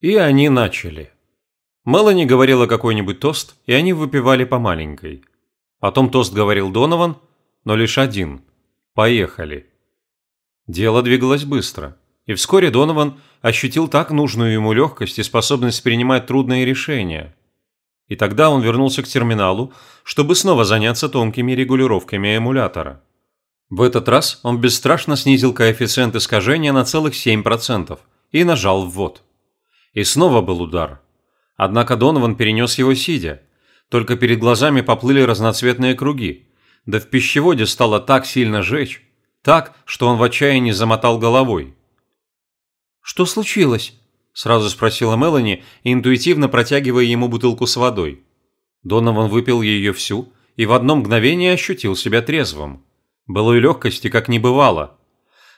И они начали. Мелани говорила какой-нибудь тост, и они выпивали по маленькой. Потом тост говорил Донован, но лишь один. Поехали. Дело двигалось быстро, и вскоре Донован ощутил так нужную ему легкость и способность принимать трудные решения. И тогда он вернулся к терминалу, чтобы снова заняться тонкими регулировками эмулятора. В этот раз он бесстрашно снизил коэффициент искажения на целых 7% и нажал «ввод». И снова был удар. Однако Донован перенес его сидя. Только перед глазами поплыли разноцветные круги. Да в пищеводе стало так сильно жечь, так, что он в отчаянии замотал головой. «Что случилось?» – сразу спросила Мелани, интуитивно протягивая ему бутылку с водой. Донован выпил ее всю и в одно мгновение ощутил себя трезвым. Былой легкости как не бывало.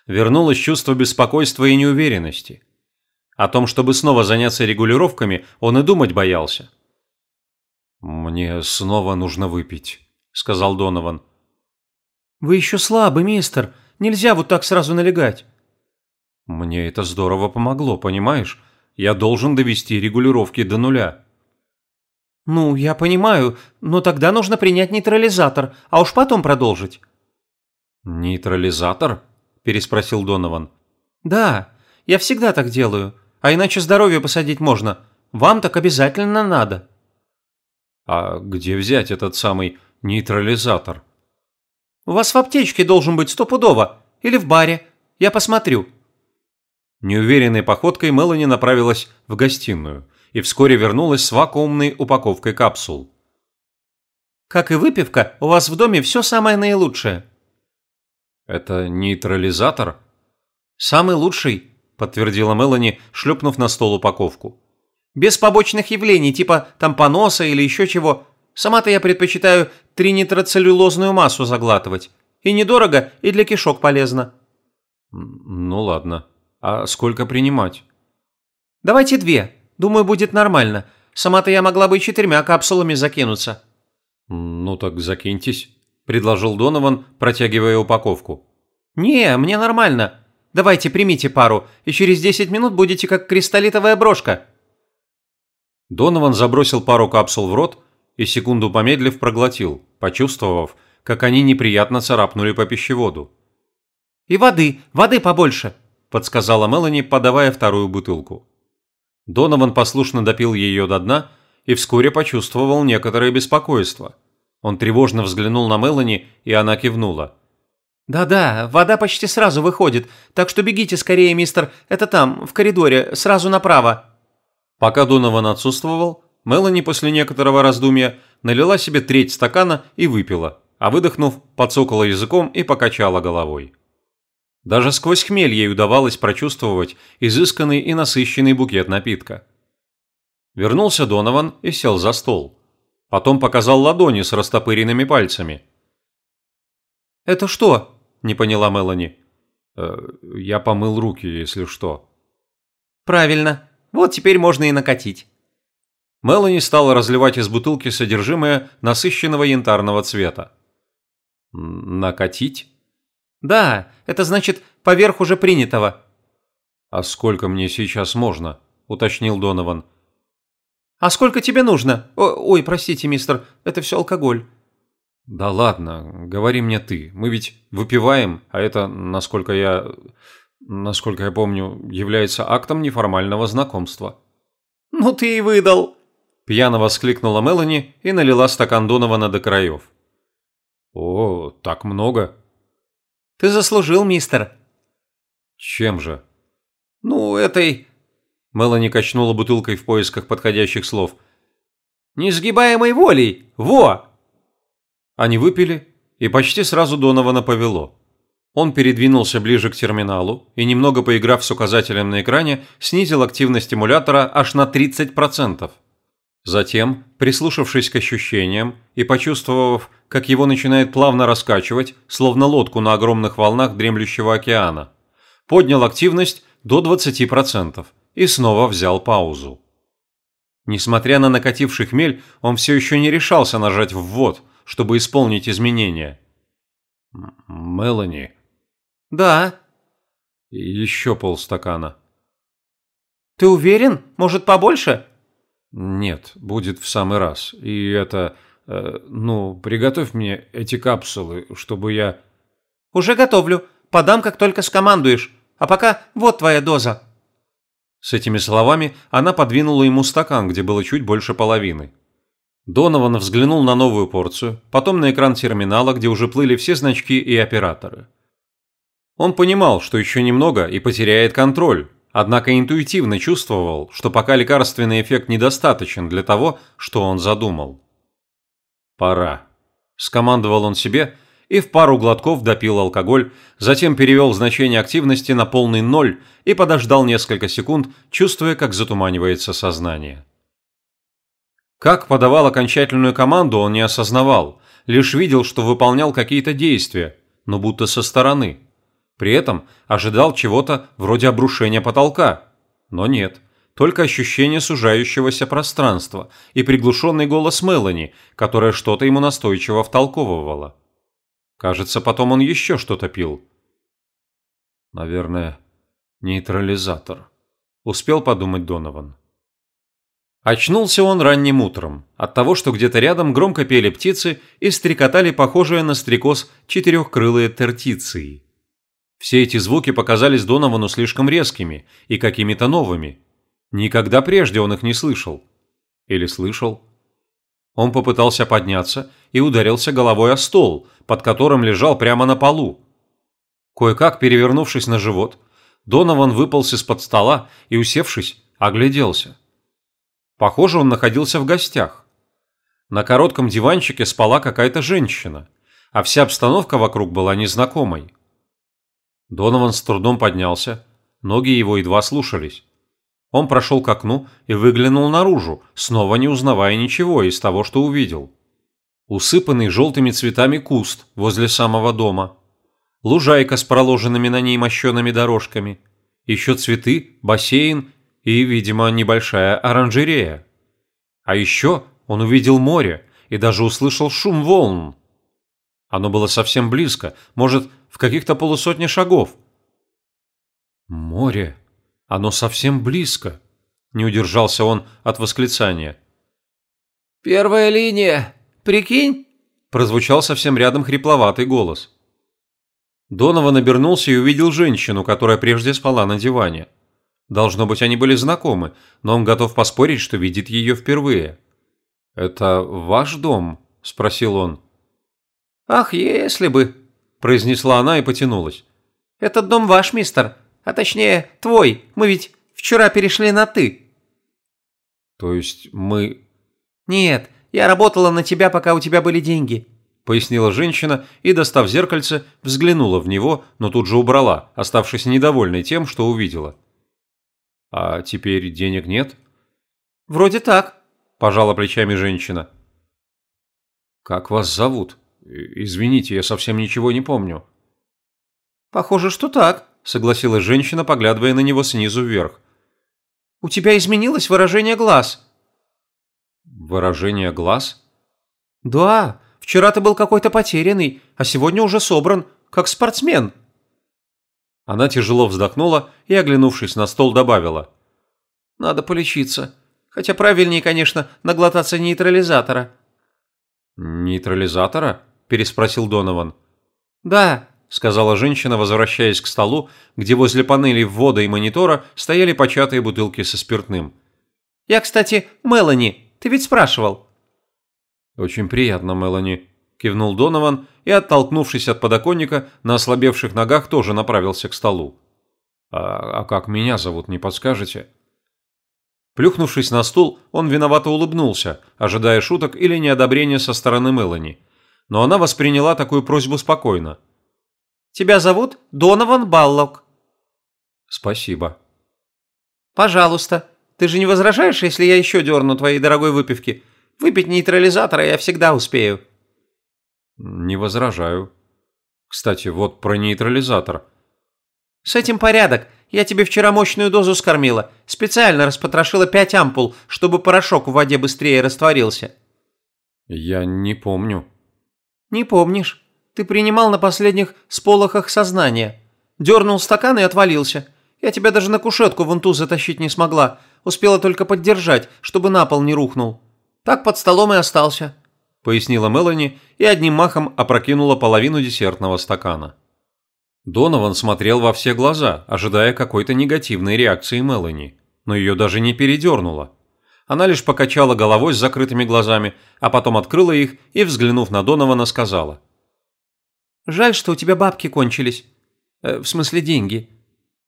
Вернулось чувство беспокойства и неуверенности. О том, чтобы снова заняться регулировками, он и думать боялся. «Мне снова нужно выпить», — сказал Донован. «Вы еще слабый, мистер. Нельзя вот так сразу налегать». «Мне это здорово помогло, понимаешь? Я должен довести регулировки до нуля». «Ну, я понимаю, но тогда нужно принять нейтрализатор, а уж потом продолжить». «Нейтрализатор?» – переспросил Донован. «Да, я всегда так делаю. А иначе здоровье посадить можно. Вам так обязательно надо». «А где взять этот самый нейтрализатор?» «У вас в аптечке должен быть стопудово. Или в баре. Я посмотрю». Неуверенной походкой Мелани направилась в гостиную и вскоре вернулась с вакуумной упаковкой капсул. «Как и выпивка, у вас в доме все самое наилучшее», «Это нейтрализатор?» «Самый лучший», – подтвердила Мелани, шлепнув на стол упаковку. «Без побочных явлений, типа там поноса или еще чего. Сама-то я предпочитаю тринитроцеллюлозную массу заглатывать. И недорого, и для кишок полезно». «Ну ладно. А сколько принимать?» «Давайте две. Думаю, будет нормально. Сама-то я могла бы и четырьмя капсулами закинуться». «Ну так закиньтесь» предложил Донован, протягивая упаковку. «Не, мне нормально. Давайте примите пару, и через 10 минут будете как кристаллитовая брошка». Донован забросил пару капсул в рот и секунду помедлив проглотил, почувствовав, как они неприятно царапнули по пищеводу. «И воды, воды побольше», – подсказала Мелани, подавая вторую бутылку. Донован послушно допил ее до дна и вскоре почувствовал некоторое беспокойство – он тревожно взглянул на Мелани, и она кивнула. «Да-да, вода почти сразу выходит, так что бегите скорее, мистер, это там, в коридоре, сразу направо». Пока Донован отсутствовал, Мелани после некоторого раздумья налила себе треть стакана и выпила, а выдохнув, подсокала языком и покачала головой. Даже сквозь хмель ей удавалось прочувствовать изысканный и насыщенный букет напитка. Вернулся Донован и сел за стол. Потом показал ладони с растопыренными пальцами. «Это что?» – не поняла Мелани. «Э, «Я помыл руки, если что». «Правильно. Вот теперь можно и накатить». Мелани стала разливать из бутылки содержимое насыщенного янтарного цвета. «Накатить?» «Да, это значит поверх уже принятого». «А сколько мне сейчас можно?» – уточнил Донован. «А сколько тебе нужно? О, ой, простите, мистер, это все алкоголь». «Да ладно, говори мне ты. Мы ведь выпиваем, а это, насколько я... насколько я помню, является актом неформального знакомства». «Ну ты и выдал!» Пьяно воскликнула Мелани и налила стакан Донована до краев. «О, так много!» «Ты заслужил, мистер!» «Чем же?» «Ну, этой... Мелани качнула бутылкой в поисках подходящих слов. «Несгибаемой волей! Во!» Они выпили, и почти сразу Донована повело. Он передвинулся ближе к терминалу и, немного поиграв с указателем на экране, снизил активность стимулятора аж на 30%. Затем, прислушавшись к ощущениям и почувствовав, как его начинает плавно раскачивать, словно лодку на огромных волнах дремлющего океана, поднял активность до 20% и снова взял паузу. Несмотря на накативший хмель, он все еще не решался нажать «ввод», чтобы исполнить изменения. «Мелани?» «Да». «Еще полстакана». Ты уверен? Может, побольше?» «Нет, будет в самый раз. И это... Э, ну, приготовь мне эти капсулы, чтобы я...» «Уже готовлю. Подам, как только скомандуешь. А пока вот твоя доза». С этими словами она подвинула ему стакан, где было чуть больше половины. Донован взглянул на новую порцию, потом на экран терминала, где уже плыли все значки и операторы. Он понимал, что еще немного и потеряет контроль, однако интуитивно чувствовал, что пока лекарственный эффект недостаточен для того, что он задумал. «Пора», – скомандовал он себе и в пару глотков допил алкоголь, затем перевел значение активности на полный ноль и подождал несколько секунд, чувствуя, как затуманивается сознание. Как подавал окончательную команду, он не осознавал, лишь видел, что выполнял какие-то действия, но будто со стороны. При этом ожидал чего-то вроде обрушения потолка, но нет – только ощущение сужающегося пространства и приглушенный голос Мелани, которая что-то ему настойчиво втолковывала. Кажется, потом он еще что-то пил. Наверное, нейтрализатор. Успел подумать Донован. Очнулся он ранним утром от того, что где-то рядом громко пели птицы и стрекотали похожие на стрекоз четырехкрылые тертиции. Все эти звуки показались Доновану слишком резкими и какими-то новыми. Никогда прежде он их не слышал. Или слышал? Он попытался подняться и ударился головой о стол, под которым лежал прямо на полу. Кое-как перевернувшись на живот, Донован выполз из-под стола и, усевшись, огляделся. Похоже, он находился в гостях. На коротком диванчике спала какая-то женщина, а вся обстановка вокруг была незнакомой. Донован с трудом поднялся, ноги его едва слушались. Он прошел к окну и выглянул наружу, снова не узнавая ничего из того, что увидел. Усыпанный желтыми цветами куст возле самого дома. Лужайка с проложенными на ней мощеными дорожками. Еще цветы, бассейн и, видимо, небольшая оранжерея. А еще он увидел море и даже услышал шум волн. Оно было совсем близко, может, в каких-то полусотне шагов. Море. Оно совсем близко. Не удержался он от восклицания. «Первая линия! Прикинь!» Прозвучал совсем рядом хрипловатый голос. Донован обернулся и увидел женщину, которая прежде спала на диване. Должно быть, они были знакомы, но он готов поспорить, что видит ее впервые. «Это ваш дом?» – спросил он. «Ах, если бы!» – произнесла она и потянулась. «Этот дом ваш, мистер. А точнее, твой. Мы ведь вчера перешли на «ты». То есть мы... Нет, я работала на тебя, пока у тебя были деньги. Пояснила женщина и, достав зеркальце, взглянула в него, но тут же убрала, оставшись недовольной тем, что увидела. А теперь денег нет? Вроде так, пожала плечами женщина. Как вас зовут? Извините, я совсем ничего не помню. Похоже, что так согласилась женщина, поглядывая на него снизу вверх. «У тебя изменилось выражение глаз». «Выражение глаз?» «Да, вчера ты был какой-то потерянный, а сегодня уже собран, как спортсмен». Она тяжело вздохнула и, оглянувшись на стол, добавила. «Надо полечиться. Хотя правильнее, конечно, наглотаться нейтрализатора». «Нейтрализатора?» – переспросил Донован. «Да, – сказала женщина, возвращаясь к столу, где возле панелей ввода и монитора стояли початые бутылки со спиртным. «Я, кстати, Мелани. Ты ведь спрашивал?» «Очень приятно, Мелани», – кивнул Донован и, оттолкнувшись от подоконника, на ослабевших ногах тоже направился к столу. «А, а как меня зовут, не подскажете?» Плюхнувшись на стул, он виновато улыбнулся, ожидая шуток или неодобрения со стороны Мелани. Но она восприняла такую просьбу спокойно – Тебя зовут Донован Баллок». «Спасибо». «Пожалуйста. Ты же не возражаешь, если я еще дерну твоей дорогой выпивки? Выпить нейтрализатора я всегда успею». «Не возражаю. Кстати, вот про нейтрализатор». «С этим порядок. Я тебе вчера мощную дозу скормила. Специально распотрошила пять ампул, чтобы порошок в воде быстрее растворился». «Я не помню». «Не помнишь? Ты принимал на последних сполохах сознания. Дернул стакан и отвалился. Я тебя даже на кушетку вон ту затащить не смогла. Успела только поддержать, чтобы на пол не рухнул. Так под столом и остался», – пояснила Мелани и одним махом опрокинула половину десертного стакана. Донован смотрел во все глаза, ожидая какой-то негативной реакции Мелани, но ее даже не передернуло. Она лишь покачала головой с закрытыми глазами, а потом открыла их и, взглянув на Донована, сказала. «Жаль, что у тебя бабки кончились. Э, в смысле деньги».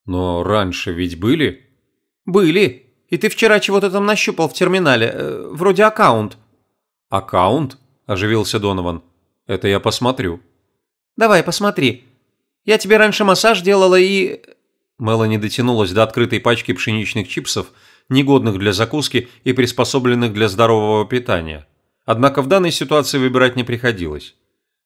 «Но раньше ведь были?» «Были. И ты вчера чего-то там нащупал в терминале, э, вроде аккаунт». «Аккаунт?» – оживился Донован. «Это я посмотрю». «Давай, посмотри. Я тебе раньше массаж делала и...» Мелани дотянулась до открытой пачки пшеничных чипсов, негодных для закуски и приспособленных для здорового питания. Однако в данной ситуации выбирать не приходилось.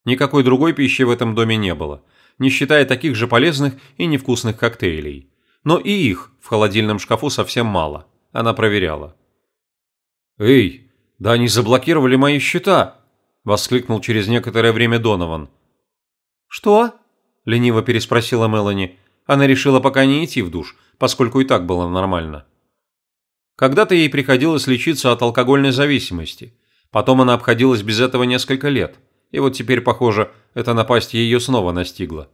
Никакой другой пищи в этом доме не было, не считая таких же полезных и невкусных коктейлей. Но и их в холодильном шкафу совсем мало. Она проверяла. «Эй, да они заблокировали мои счета!» – воскликнул через некоторое время Донован. «Что?» – лениво переспросила Мелани. Она решила пока не идти в душ, поскольку и так было нормально. Когда-то ей приходилось лечиться от алкогольной зависимости. Потом она обходилась без этого несколько лет. И вот теперь, похоже, эта напасть ее снова настигла.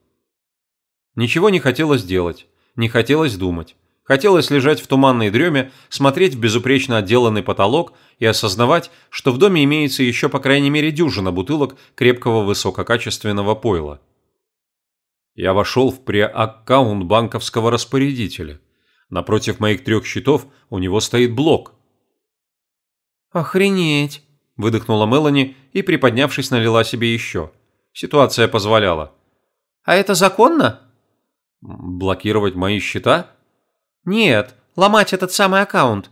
Ничего не хотелось делать, не хотелось думать. Хотелось лежать в туманной дреме, смотреть в безупречно отделанный потолок и осознавать, что в доме имеется еще по крайней мере дюжина бутылок крепкого высококачественного пойла. Я вошел в преаккаунт банковского распорядителя. Напротив моих трех счетов у него стоит блок. «Охренеть!» – выдохнула Мелани и, приподнявшись, налила себе еще. Ситуация позволяла. «А это законно?» «Блокировать мои счета?» «Нет, ломать этот самый аккаунт».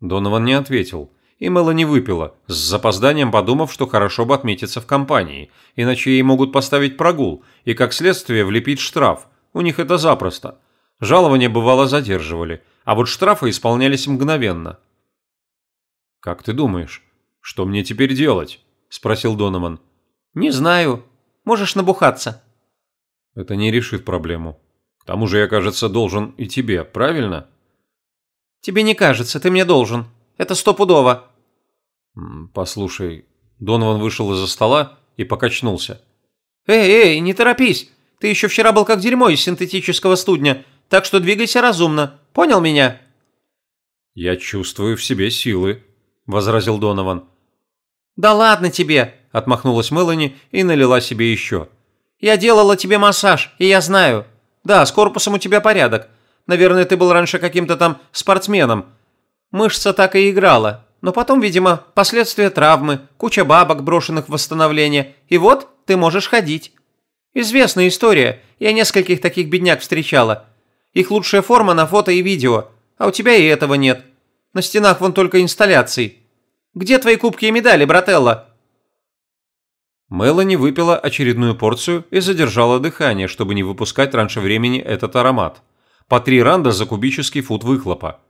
Донован не ответил, и Мелани выпила, с запозданием подумав, что хорошо бы отметиться в компании, иначе ей могут поставить прогул и, как следствие, влепить штраф. У них это запросто. Жалования бывало задерживали, а вот штрафы исполнялись мгновенно. «Как ты думаешь, что мне теперь делать?» – спросил Донован. «Не знаю. Можешь набухаться». «Это не решит проблему. Тому же я, кажется, должен и тебе, правильно?» «Тебе не кажется, ты мне должен. Это стопудово». «Послушай». Донован вышел из-за стола и покачнулся. «Эй, эй, не торопись. Ты еще вчера был как дерьмо из синтетического студня, так что двигайся разумно. Понял меня?» «Я чувствую в себе силы», – возразил Донован. «Да ладно тебе», – отмахнулась Мелани и налила себе еще. «Я делала тебе массаж, и я знаю. Да, с корпусом у тебя порядок. Наверное, ты был раньше каким-то там спортсменом. Мышца так и играла. Но потом, видимо, последствия травмы, куча бабок, брошенных в восстановление. И вот ты можешь ходить. Известная история. Я нескольких таких бедняк встречала. Их лучшая форма на фото и видео. А у тебя и этого нет. На стенах вон только инсталляции. Где твои кубки и медали, брателла?» Мелани выпила очередную порцию и задержала дыхание, чтобы не выпускать раньше времени этот аромат. По три ранда за кубический фут выхлопа.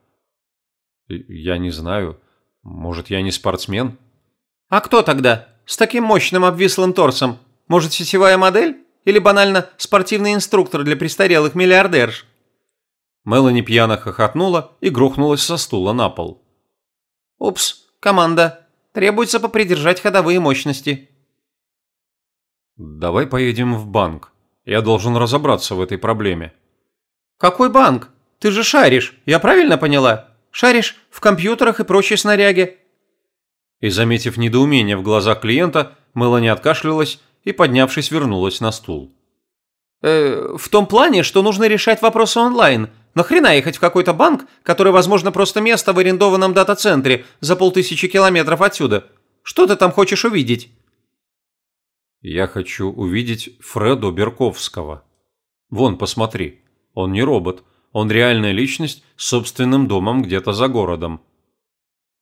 «Я не знаю. Может, я не спортсмен?» «А кто тогда? С таким мощным обвислым торсом? Может, сетевая модель? Или банально спортивный инструктор для престарелых миллиардерш?» Мелани пьяно хохотнула и грохнулась со стула на пол. «Упс, команда. Требуется попридержать ходовые мощности». «Давай поедем в банк. Я должен разобраться в этой проблеме». «Какой банк? Ты же шаришь, я правильно поняла? Шаришь в компьютерах и прочей снаряге?» И, заметив недоумение в глазах клиента, Мелани откашлялась и, поднявшись, вернулась на стул. «Э, «В том плане, что нужно решать вопросы онлайн. Нахрена ехать в какой-то банк, который, возможно, просто место в арендованном дата-центре за полтысячи километров отсюда? Что ты там хочешь увидеть?» Я хочу увидеть Фреду Берковского. Вон, посмотри. Он не робот. Он реальная личность с собственным домом где-то за городом.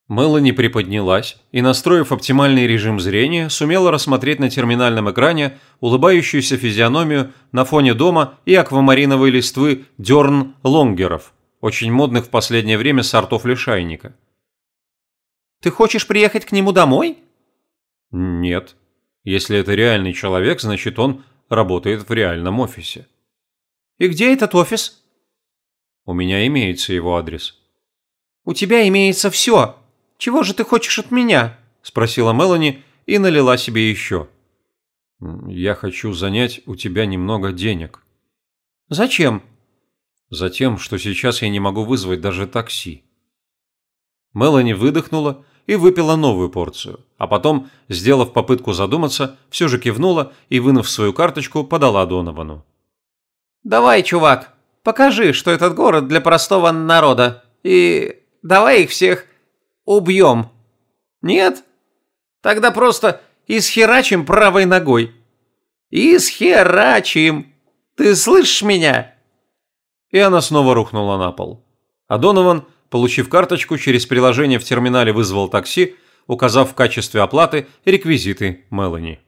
Мелани приподнялась и, настроив оптимальный режим зрения, сумела рассмотреть на терминальном экране улыбающуюся физиономию на фоне дома и аквамариновой листвы дерн лонгеров, очень модных в последнее время сортов лишайника. «Ты хочешь приехать к нему домой?» «Нет», если это реальный человек, значит он работает в реальном офисе. И где этот офис? У меня имеется его адрес. У тебя имеется все. Чего же ты хочешь от меня? Спросила Мелани и налила себе еще. Я хочу занять у тебя немного денег. Зачем? Затем, что сейчас я не могу вызвать даже такси. Мелани выдохнула и выпила новую порцию, а потом, сделав попытку задуматься, все же кивнула и, вынув свою карточку, подала Доновану. «Давай, чувак, покажи, что этот город для простого народа, и давай их всех убьем. Нет? Тогда просто исхерачим правой ногой. Исхерачим! Ты слышишь меня?» И она снова рухнула на пол. А Донован получив карточку, через приложение в терминале вызвал такси, указав в качестве оплаты реквизиты Мелани.